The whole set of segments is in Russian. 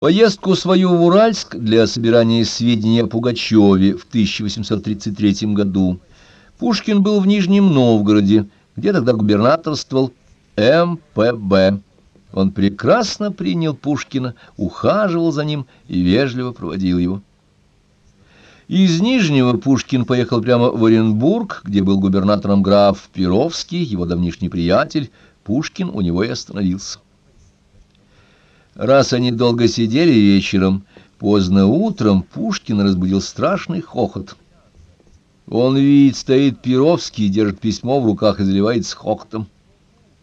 Поездку свою в Уральск для собирания сведений о Пугачеве в 1833 году Пушкин был в Нижнем Новгороде, где тогда губернаторствовал МПБ. Он прекрасно принял Пушкина, ухаживал за ним и вежливо проводил его. Из Нижнего Пушкин поехал прямо в Оренбург, где был губернатором граф Перовский, его давнишний приятель. Пушкин у него и остановился. Раз они долго сидели вечером, поздно утром Пушкин разбудил страшный хохот. Он видит, стоит Перовский, держит письмо в руках и заливается хохотом.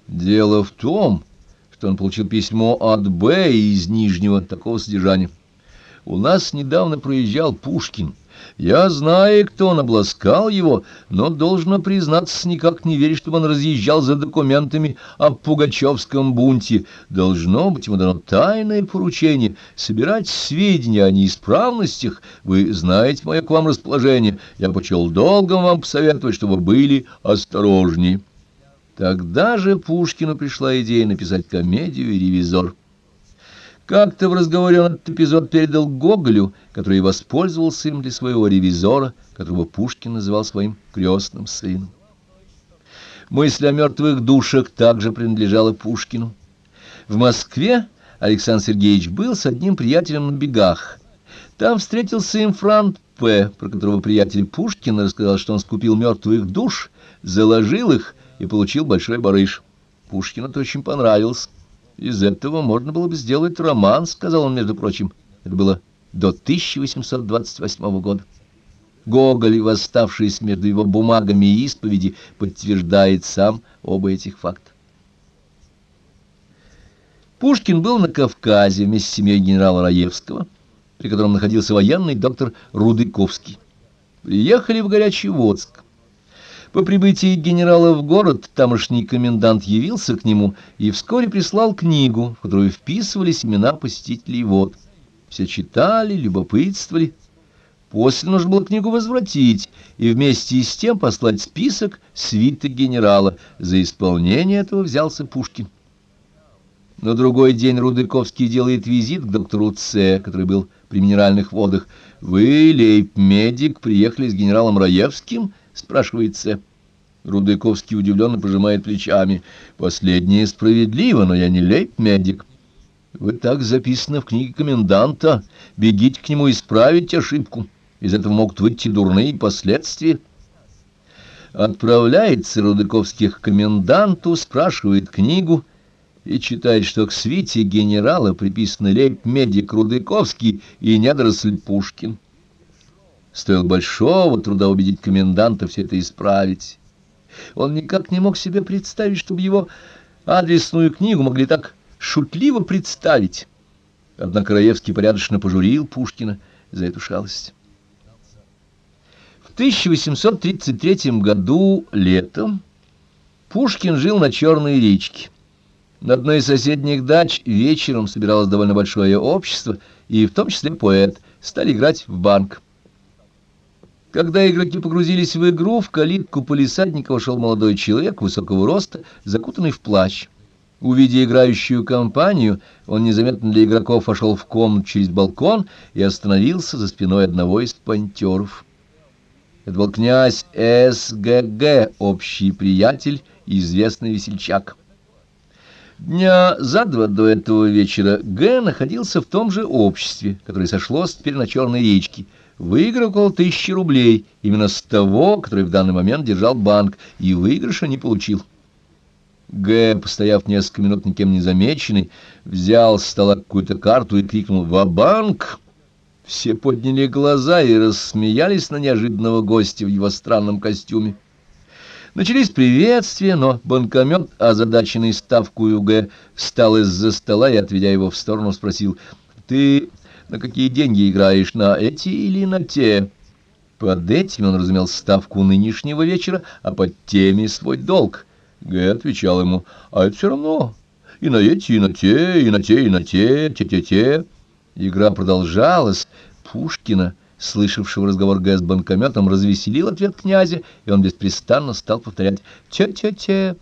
Дело в том, что он получил письмо от Б из Нижнего такого содержания. У нас недавно проезжал Пушкин. Я знаю, кто он обласкал его, но, должно признаться, никак не верить, чтобы он разъезжал за документами о Пугачевском бунте. Должно быть, ему дано тайное поручение собирать сведения о неисправностях. Вы знаете мое к вам расположение. Я почел долгом вам посоветовать, чтобы были осторожнее. Тогда же Пушкину пришла идея написать комедию «Ревизор». Как-то в разговоре он этот эпизод передал Гоголю, который воспользовался им для своего ревизора, которого Пушкин называл своим крестным сыном. Мысль о мертвых душах также принадлежала Пушкину. В Москве Александр Сергеевич был с одним приятелем на бегах. Там встретился им Франт П., про которого приятель Пушкина рассказал, что он скупил мертвых душ, заложил их и получил большой барыш. Пушкину это очень понравилось. Из этого можно было бы сделать роман, сказал он, между прочим. Это было до 1828 года. Гоголь, восставшийся между его бумагами и исповеди, подтверждает сам оба этих факта. Пушкин был на Кавказе вместе с семьей генерала Раевского, при котором находился военный доктор Рудыковский. Приехали в Горячий-Водск. По прибытии генерала в город тамошний комендант явился к нему и вскоре прислал книгу, в которую вписывались имена посетителей вод. Все читали, любопытствовали. После нужно было книгу возвратить и вместе с тем послать список свиты генерала. За исполнение этого взялся Пушкин. На другой день Рудыковский делает визит к доктору Ц, который был при минеральных водах. «Вы, лейб-медик, приехали с генералом Раевским?» — спрашивает Ц. Рудыковский удивленно пожимает плечами. Последнее справедливо, но я не лейб-медик. Вы так записаны в книге коменданта. Бегите к нему исправить ошибку. Из этого могут выйти дурные последствия. Отправляется Рудыковский к коменданту, спрашивает книгу и читает, что к свите генерала приписаны лейб-медик Рудыковский и недоросль Пушкин. Стоило большого труда убедить коменданта все это исправить. Он никак не мог себе представить, чтобы его адресную книгу могли так шутливо представить. Однако Раевский порядочно пожурил Пушкина за эту шалость. В 1833 году летом Пушкин жил на Черной речке. На одной из соседних дач вечером собиралось довольно большое общество, и в том числе поэт, стали играть в банк. Когда игроки погрузились в игру, в калитку полисадника вошел молодой человек высокого роста, закутанный в плащ. Увидя играющую компанию, он незаметно для игроков вошел в комнату через балкон и остановился за спиной одного из пантеров. Это был князь СГГ, общий приятель известный весельчак. Дня за два до этого вечера Г находился в том же обществе, которое сошлось теперь на Черной речке — выиграл около тысячи рублей, именно с того, который в данный момент держал банк, и выигрыша не получил. Г, постояв несколько минут никем не замеченный, взял с стола какую-то карту и крикнул «Ва-банк!». Все подняли глаза и рассмеялись на неожиданного гостя в его странном костюме. Начались приветствия, но банкомет, озадаченный ставку Г, встал из-за стола и, отведя его в сторону, спросил «Ты на какие деньги играешь, на эти или на те. Под этими он разумел ставку нынешнего вечера, а под теми свой долг. Г. отвечал ему, а это все равно. И на эти, и на те, и на те, и на те, те-те-те. Игра продолжалась. Пушкина, слышавшего разговор Г. с банкометом, развеселил ответ князя, и он беспрестанно стал повторять «те-те-те»,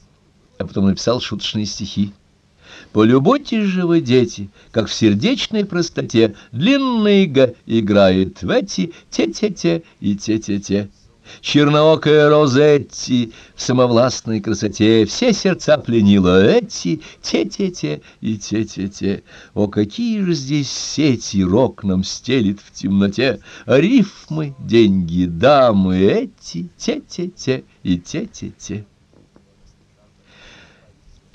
а потом написал шуточные стихи. Полюбуйтесь же вы, дети, как в сердечной простоте длинный га играет в эти те-те-те и те-те-те. Черноокая Розетти в самовластной красоте все сердца пленила эти, те-те-те и те-те-те. О, какие же здесь сети рок нам стелит в темноте, рифмы, деньги, дамы, эти, те-те-те и те-те-те.